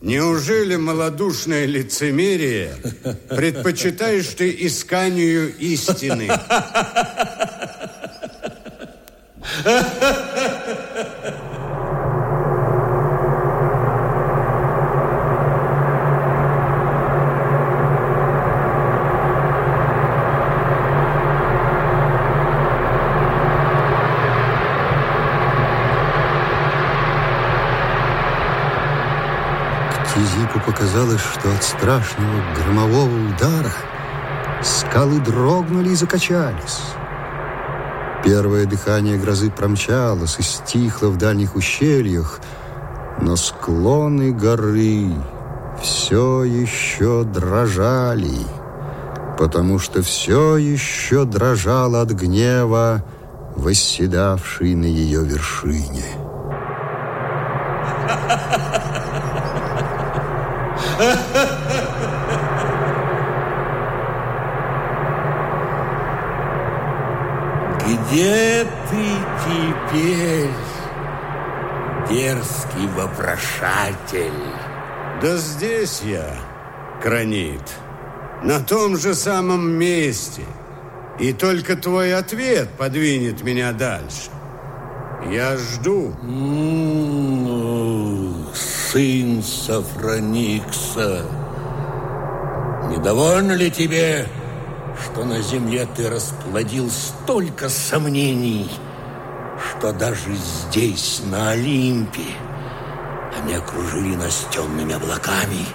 Неужели малодушное лицемерие предпочитаешь ты исканию истины? Тизику показалось, что от страшного громового удара скалы дрогнули и закачались. Первое дыхание грозы промчалось и стихло в дальних ущельях, но склоны горы все еще дрожали, потому что все еще дрожал от гнева, восседавший на ее вершине. Где ты теперь, дерзкий вопрошатель? Да здесь я, Кранит, на том же самом месте. И только твой ответ подвинет меня дальше. Я жду. М-м, сын Сафроникса, недовольно ли тебе, что на земле ты расплодил столько сомнений, что даже здесь, на Олимпе, они окружили нас темными облаками.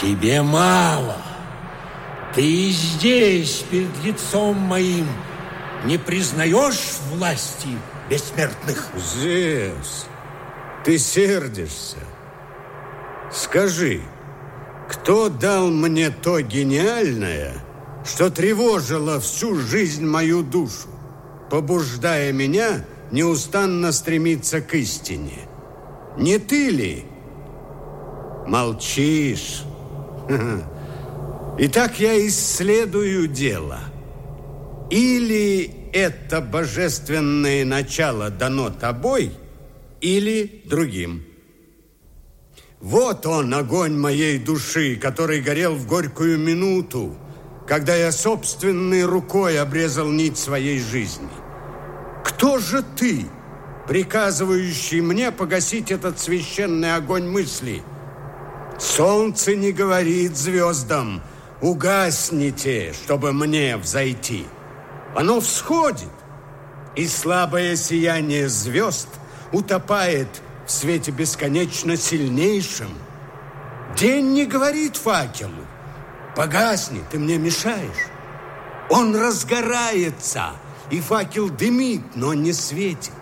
Тебе мало. Ты здесь, перед лицом моим, не признаешь власти бессмертных? Зевс, ты сердишься. Скажи, кто дал мне то гениальное, что тревожило всю жизнь мою душу, побуждая меня неустанно стремиться к истине. Не ты ли? Молчишь. Итак, я исследую дело. Или это божественное начало дано тобой, или другим. Вот он, огонь моей души, который горел в горькую минуту, когда я собственной рукой обрезал нить своей жизни. Кто же ты, приказывающий мне погасить этот священный огонь мысли? Солнце не говорит звездам, угасните, чтобы мне взойти. Оно всходит, и слабое сияние звезд утопает в свете бесконечно сильнейшем. День не говорит факелу, Погасни, ты мне мешаешь. Он разгорается, и факел дымит, но не светит.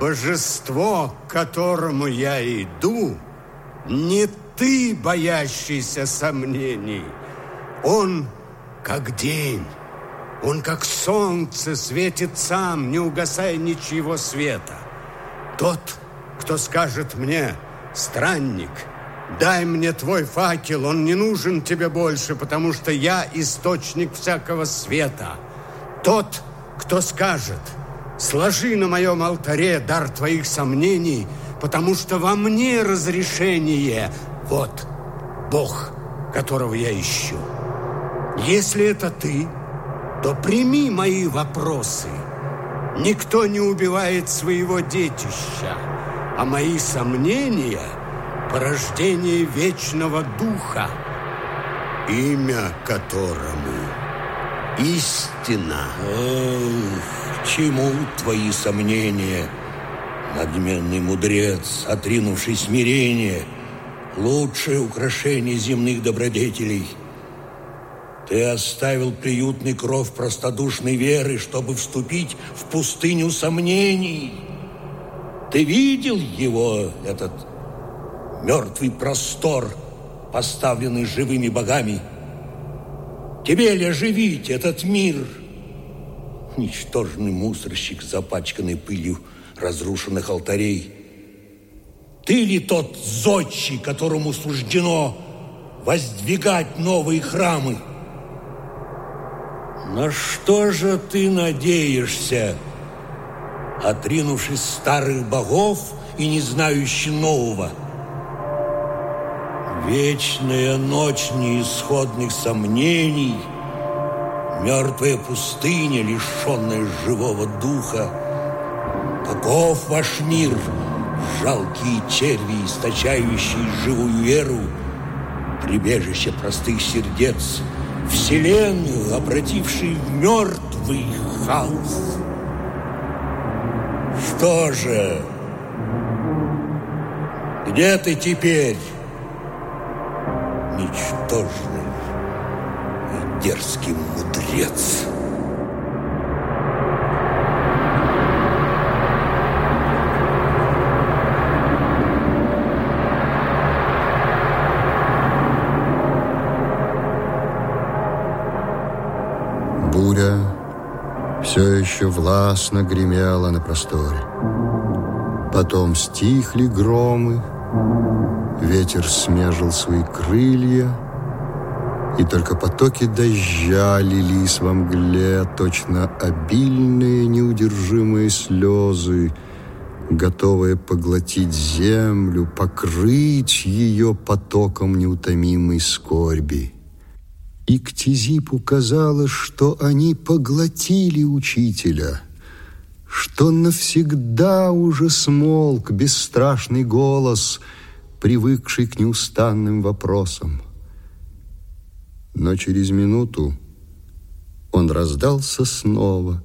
Божество, к которому я иду, не ты, боящийся сомнений. Он как день, он как солнце светит сам, не угасая ничего света. Тот, кто скажет мне, странник – Дай мне твой факел, он не нужен тебе больше, потому что я источник всякого света. Тот, кто скажет, сложи на моем алтаре дар твоих сомнений, потому что во мне разрешение. Вот Бог, которого я ищу. Если это ты, то прими мои вопросы. Никто не убивает своего детища, а мои сомнения – порождение вечного духа, имя которому истина. Эх, чему твои сомнения, надменный мудрец, отринувший смирение, лучшее украшение земных добродетелей? Ты оставил приютный кров простодушной веры, чтобы вступить в пустыню сомнений. Ты видел его, этот мертвый простор, поставленный живыми богами. Тебе ли оживить этот мир? Ничтожный мусорщик, запачканный пылью разрушенных алтарей. Ты ли тот зодчий, которому суждено воздвигать новые храмы? На что же ты надеешься, отринувшись старых богов и не знающий нового? Вечная ночь неисходных сомнений, Мертвая пустыня, лишенная живого духа. Таков ваш мир, жалкие черви, источающие живую веру, Прибежище простых сердец, Вселенную, обративший в мертвый хаос. Что же, где ты теперь? ничтожный и дерзкий мудрец. Еще властно гремела на просторе. Потом стихли громы, Ветер смежил свои крылья, и только потоки дождя лились во мгле, точно обильные неудержимые слезы, готовые поглотить землю, покрыть ее потоком неутомимой скорби. И к Тизипу казалось, что они поглотили учителя, что навсегда уже смолк бесстрашный голос — привыкший к неустанным вопросам. Но через минуту он раздался снова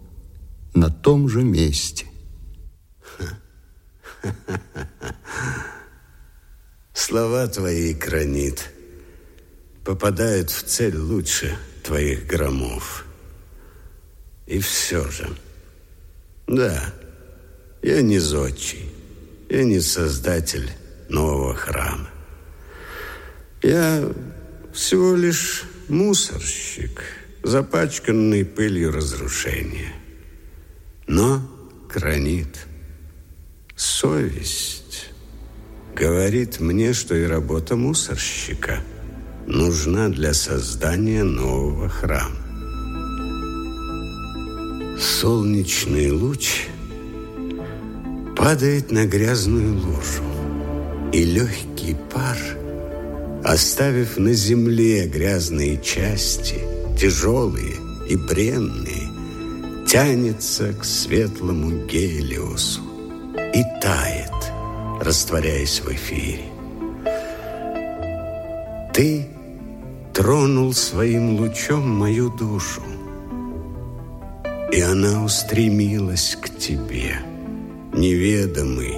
на том же месте. Слова твои, Кранит, попадают в цель лучше твоих громов. И все же, да, я не зодчий, я не создатель нового храма. Я всего лишь мусорщик, запачканный пылью разрушения. Но гранит, совесть говорит мне, что и работа мусорщика нужна для создания нового храма. Солнечный луч падает на грязную лужу и легкий пар, оставив на земле грязные части, тяжелые и бренные, тянется к светлому Гелиосу и тает, растворяясь в эфире. Ты тронул своим лучом мою душу, и она устремилась к тебе, неведомый,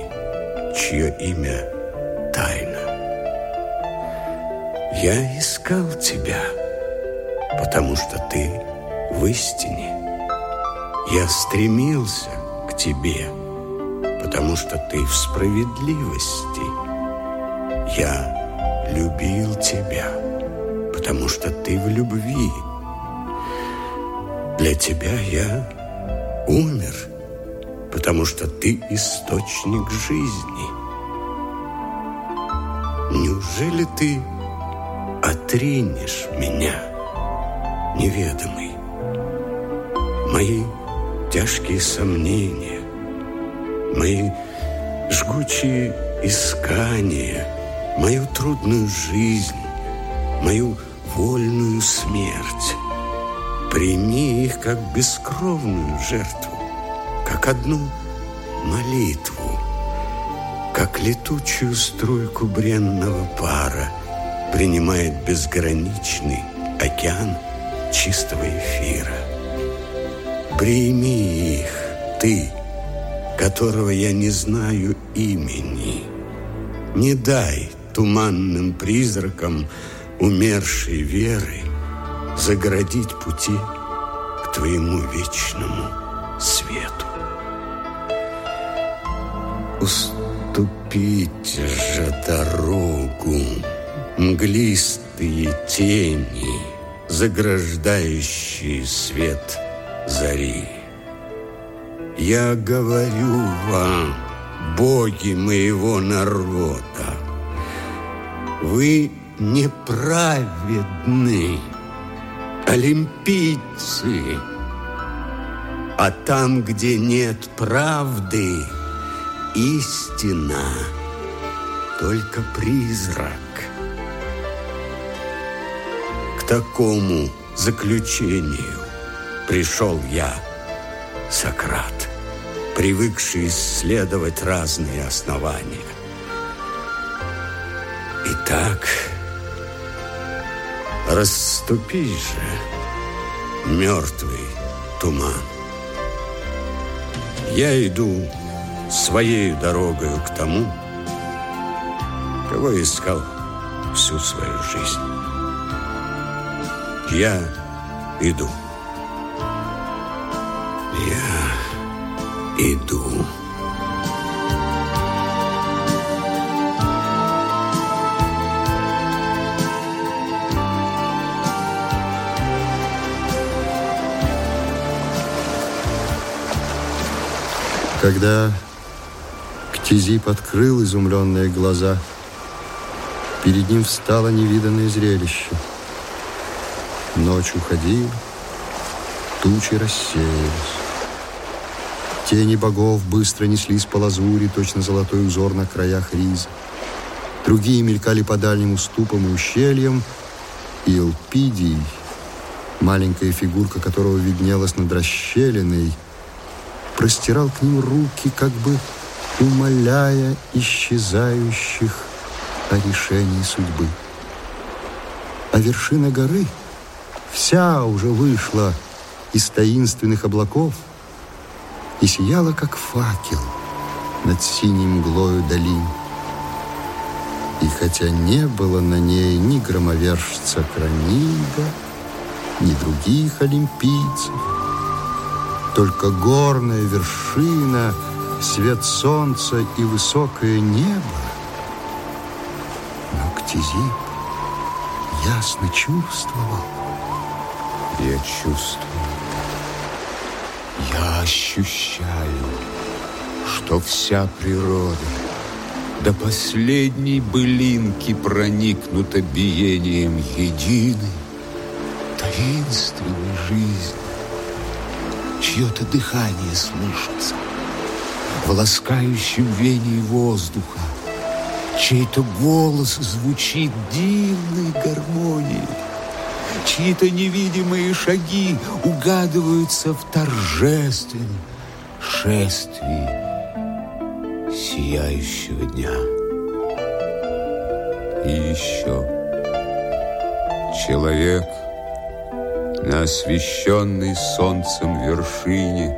чье имя тайна. Я искал тебя, потому что ты в истине. Я стремился к тебе, потому что ты в справедливости. Я любил тебя, потому что ты в любви. Для тебя я умер, потому что ты источник жизни. Неужели ты отринешь меня, неведомый? Мои тяжкие сомнения, мои жгучие искания, мою трудную жизнь, мою вольную смерть. Прими их как бескровную жертву, как одну молитву как летучую струйку бренного пара принимает безграничный океан чистого эфира. Прими их, ты, которого я не знаю имени. Не дай туманным призракам умершей веры заградить пути к твоему вечному свету. Уступи Ступить же дорогу, мглистые тени, заграждающие свет зари. Я говорю вам, боги моего народа, вы неправедны, олимпийцы, а там, где нет правды, истина, только призрак. такому заключению пришел я, Сократ, привыкший исследовать разные основания. Итак, расступись же, мертвый туман. Я иду своей дорогою к тому, кого искал всю свою жизнь. Я иду. Я иду. Когда Ктизип открыл изумленные глаза, перед ним встало невиданное зрелище. Ночь уходила, тучи рассеялись. Тени богов быстро неслись по лазури, точно золотой узор на краях риза. Другие мелькали по дальним уступам и ущельям, и Элпидий, маленькая фигурка которого виднелась над расщелиной, простирал к ним руки, как бы умоляя исчезающих о решении судьбы. А вершина горы вся уже вышла из таинственных облаков и сияла, как факел над синей мглою долин. И хотя не было на ней ни громовержца Кранида, ни других олимпийцев, только горная вершина, свет солнца и высокое небо. Но Ктизип ясно чувствовал. Я чувствую, я ощущаю, что вся природа до последней былинки проникнута биением единой, таинственной жизни чье-то дыхание слышится в ласкающем вене воздуха. Чей-то голос звучит дивной гармонией. Чьи-то невидимые шаги угадываются в торжественном шествии сияющего дня. И еще человек – на освещенной солнцем вершине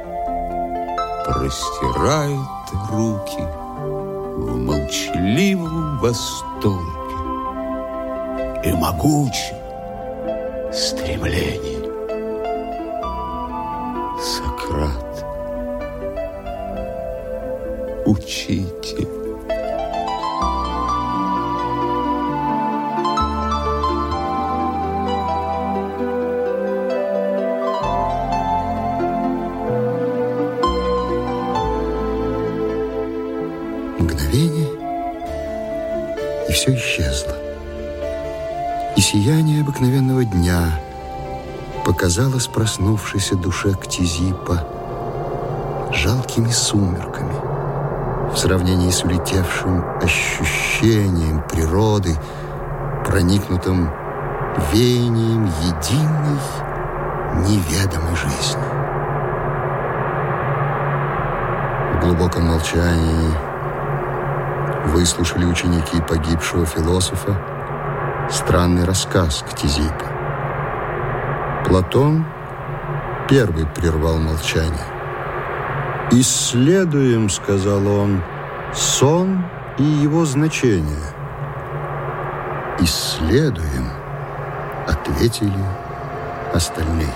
простирает руки в молчаливом восторге и могучем стремлении. Сократ, учитель. Все исчезло. И сияние обыкновенного дня показалось проснувшейся душе Ктизипа жалкими сумерками в сравнении с улетевшим ощущением природы, проникнутым веянием единой неведомой жизни. В глубоком молчании выслушали ученики погибшего философа странный рассказ Ктизипа. Платон первый прервал молчание. «Исследуем, — сказал он, — сон и его значение». «Исследуем, — ответили остальные.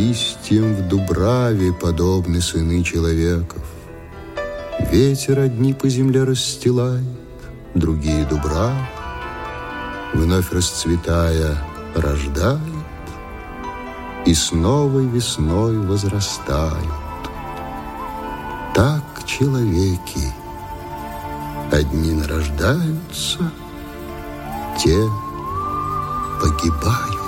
Листьям в дубраве подобны сыны человеков. Ветер одни по земле расстилает, другие дубрав, вновь расцветая, рождает, и с новой весной возрастают. Так человеки одни нарождаются, те погибают.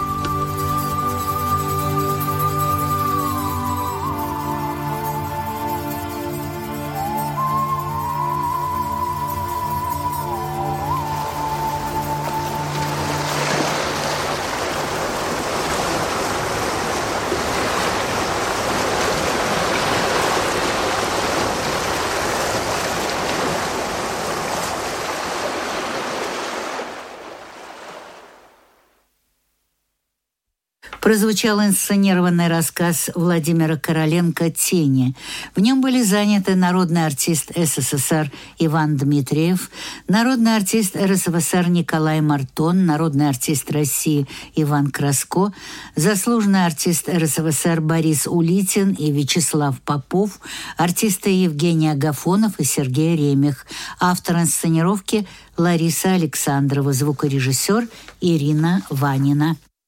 Прозвучал инсценированный рассказ Владимира Короленко «Тени». В нем были заняты народный артист СССР Иван Дмитриев, народный артист РСФСР Николай Мартон, народный артист России Иван Краско, заслуженный артист РСФСР Борис Улитин и Вячеслав Попов, артисты Евгений Агафонов и Сергей Ремех, автор инсценировки Лариса Александрова, звукорежиссер Ирина Ванина.